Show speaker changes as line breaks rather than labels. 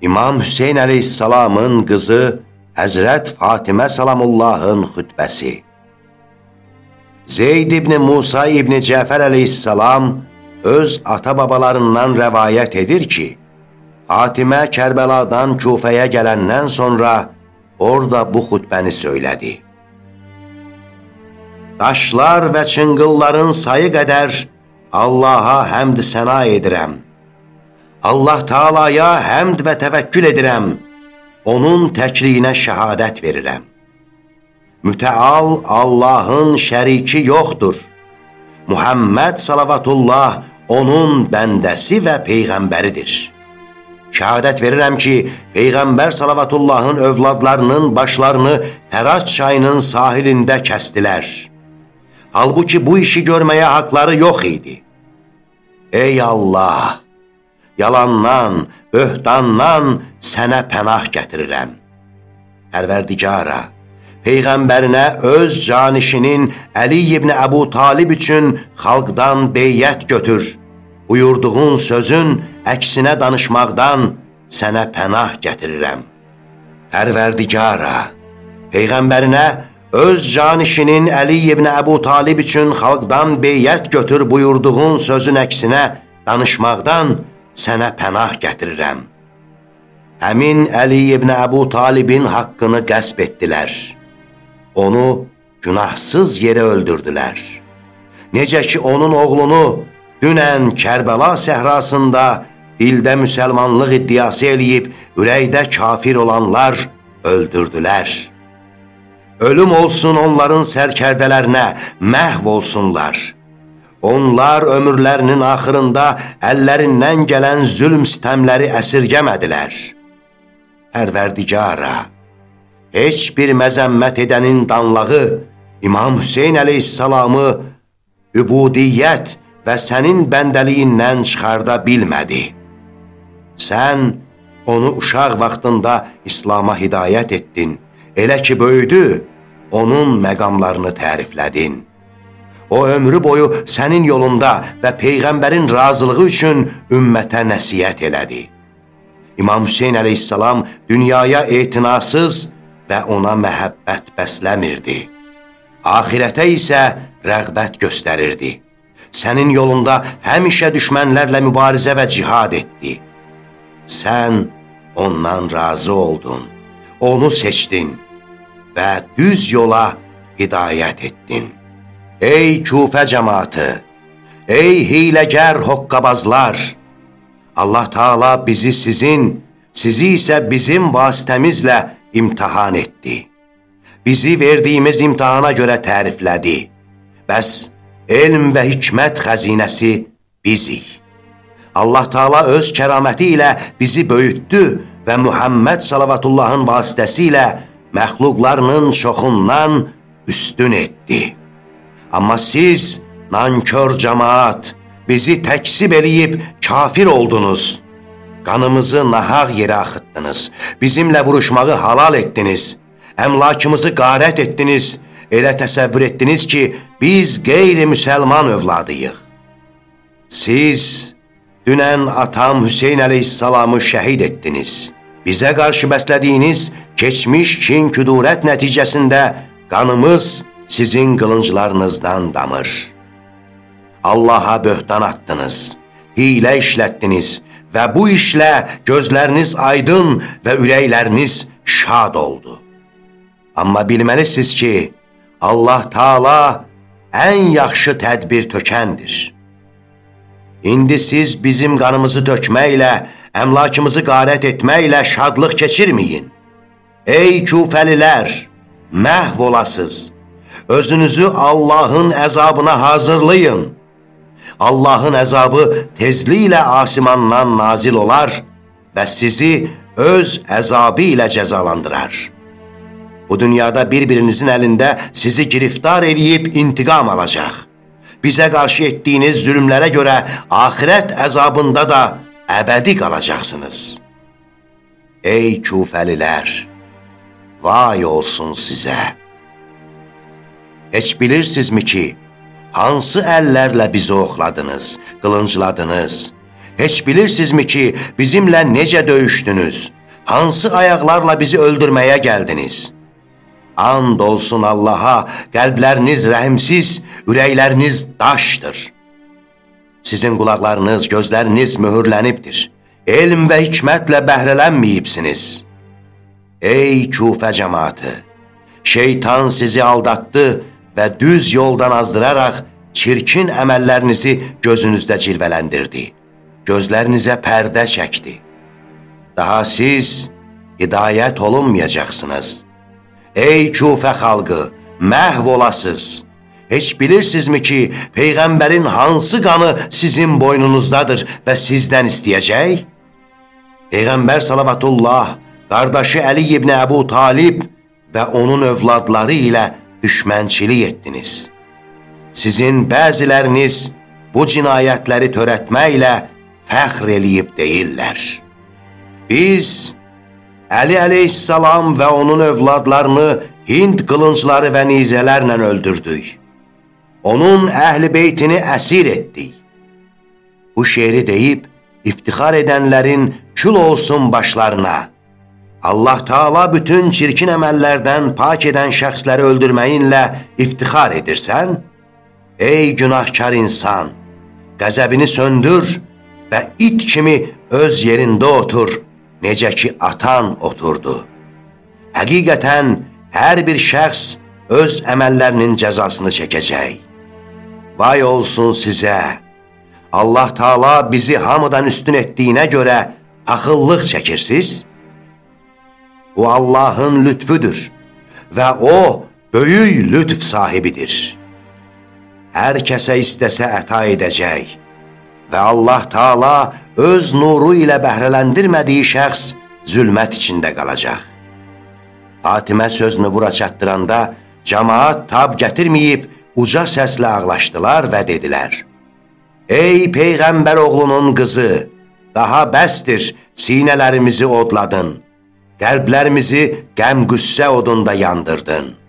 İmam Hüseyn əleyhissalamın qızı Həzrət Fatimə salamullahın xütbəsi. Zeyd ibn Musa ibn Cəfər əleyhissalam öz ata-babalarından rəvayət edir ki, Fatimə Kərbəladan Kufəyə gələndən sonra orada bu xütbəni söylədi. Daşlar və çınqılların sayı qədər Allaha həmd səna edirəm. Allah Taalaya həmd və təvəkkül edirəm. Onun təkliyinə şəhadət verirəm. Mütəal Allahın şəriki yoxdur. Muhammed salavatullah onun bəndəsi və peyğəmbəridir. Şəhadət verirəm ki, Peyğəmbər salavatullahın övladlarının başlarını Hərac çayının sahilində kəstilər. Halbuki bu işi görməyə haqları yox idi. Ey Allah! Yalandan, böhtandan sənə pənah gətirirəm. Pərverdigara, Peyğəmbərinə öz canişinin Əli ibn Əbu Talib üçün xalqdan beyyət götür. Buyurduğun sözün əksinə danışmaqdan sənə pənah gətirirəm. Pərverdigara, Peyğəmbərinə öz canişinin Əli ibn Əbu Talib üçün xalqdan beyyət götür buyurduğun sözün əksinə danışmaqdan sənə pənah gətirirəm. Həmin Əli ibn Əbu Talibin haqqını qəsb etdilər. Onu günahsız yerə öldürdülər. Necə ki, onun oğlunu dünən Kərbəla səhrasında dildə müsəlmanlıq iddiası eləyib, ürəkdə kafir olanlar öldürdülər. Ölüm olsun onların sərkərdələrinə, məhv olsunlar. Onlar ömürlərinin axırında əllərindən gələn zülm sistəmləri əsirgəmədilər. Pərverdigara, heç bir məzəmmət edənin danlağı İmam Hüseyin əleyhissalamı übudiyyət və sənin bəndəliyindən çıxarda bilmədi. Sən onu uşaq vaxtında İslama hidayət etdin, elə ki böyüdü, onun məqamlarını təriflədin. O ömrü boyu sənin yolunda və Peyğəmbərin razılığı üçün ümmətə nəsiyyət elədi. İmam Hüseyin əleyhissalam dünyaya etinasız və ona məhəbbət bəsləmirdi. Ahirətə isə rəğbət göstərirdi. Sənin yolunda həmişə düşmənlərlə mübarizə və cihad etdi. Sən ondan razı oldun, onu seçdin və düz yola hidayət etdin. Ey küfə cəmatı, ey hiləgər hoqqabazlar, Allah Taala bizi sizin, sizi isə bizim vasitəmizlə imtihan etdi. Bizi verdiyimiz imtihana görə təriflədi. Bəs elm və hikmət xəzinəsi bizik. Allah Taala öz kəraməti ilə bizi böyütdü və Muhammed salavatullahın vasitəsilə məxluqlarının çoxundan üstün etdi. Amma siz, nankör cəmaat, bizi təksib eləyib kafir oldunuz. Qanımızı nahaq yerə axıtdınız, bizimlə vuruşmağı halal etdiniz, əmlakımızı qarət etdiniz, elə təsəvvür etdiniz ki, biz qeyri-müsəlman övladıyıq. Siz dünən atam Hüseyin əleyhissalamı şəhid etdiniz. Bizə qarşı bəslədiyiniz keçmiş kin küdurət nəticəsində qanımız sizin qılınclarınızdan damır. Allaha böhtan attınız, hilə işlətdiniz və bu işlə gözləriniz aydın və ürəkləriniz şad oldu. Amma bilməlisiniz ki, Allah Taala ən yaxşı tədbir tökəndir. İndi siz bizim qanımızı tökməklə əmlakımızı qarət etməklə şadlıq keçirməyin. Ey küfəlilər, məhv olasız, özünüzü Allahın əzabına hazırlayın. Allahın əzabı tezliklə asimandan nazil olar və sizi öz əzabı ilə cəzalandırar. Bu dünyada bir-birinizin əlində sizi giriftar eləyib intiqam alacaq. Bizə qarşı etdiyiniz zülümlərə görə ahirət əzabında da əbədi qalacaqsınız. Ey küfəlilər, vay olsun sizə! Heç bilirsinizmi ki, hansı əllərlə bizi oxladınız, qılıncladınız? heç bilirsinizmi ki, bizimlə necə döyüşdünüz? Hansı ayaqlarla bizi öldürməyə gəldiniz? And olsun Allaha, qəlbləriniz rəhimsiz, ürəkləriniz daşdır. Sizin qulaqlarınız, gözləriniz möhürlənibdir. Elm və hikmətlə bəhrələnməyibsiniz. Ey küfə cəmatı! Şeytan sizi aldatdı və düz yoldan azdıraraq çirkin əməllərinizi gözünüzdə cirvələndirdi. Gözlərinizə pərdə çəkdi. Daha siz hidayət olunmayacaqsınız. Ey küfə xalqı, məhv olasız. Heç bilirsinizmi ki, Peyğəmbərin hansı qanı sizin boynunuzdadır və sizdən istəyəcək? Peyğəmbər salavatullah, qardaşı Əli ibn Əbu Talib və onun övladları ilə düşmənçilik etdiniz. Sizin bəziləriniz bu cinayətləri törətməklə fəxr eləyib deyirlər. Biz Əli əleyhissalam və onun övladlarını Hind qılıncları və nizələrlə öldürdük. Onun əhl-i beytini əsir etdik. Bu şeiri deyib, iftixar edənlərin kül olsun başlarına. Allah Taala bütün çirkin əməllərdən pak edən şəxsləri öldürməyinlə iftixar edirsən? Ey günahkar insan, qəzəbini söndür və it kimi öz yerində otur, necə ki atan oturdu. Həqiqətən hər bir şəxs öz əməllərinin cəzasını çəkəcək. Vay olsun sizə! Allah Taala bizi hamıdan üstün etdiyinə görə axıllıq çəkirsiz? Bu Allahın lütfüdür və O böyük lütf sahibidir. Hər kəsə istəsə əta edəcək və Allah Taala öz nuru ilə bəhrələndirmədiyi şəxs zülmət içində qalacaq. Fatimə sözünü bura çatdıranda cəmaat tab gətirməyib uca səslə ağlaşdılar və dedilər, Ey Peyğəmbər oğlunun qızı, daha bəsdir sinələrimizi odladın, qəlblərimizi qəm-qüssə odunda yandırdın.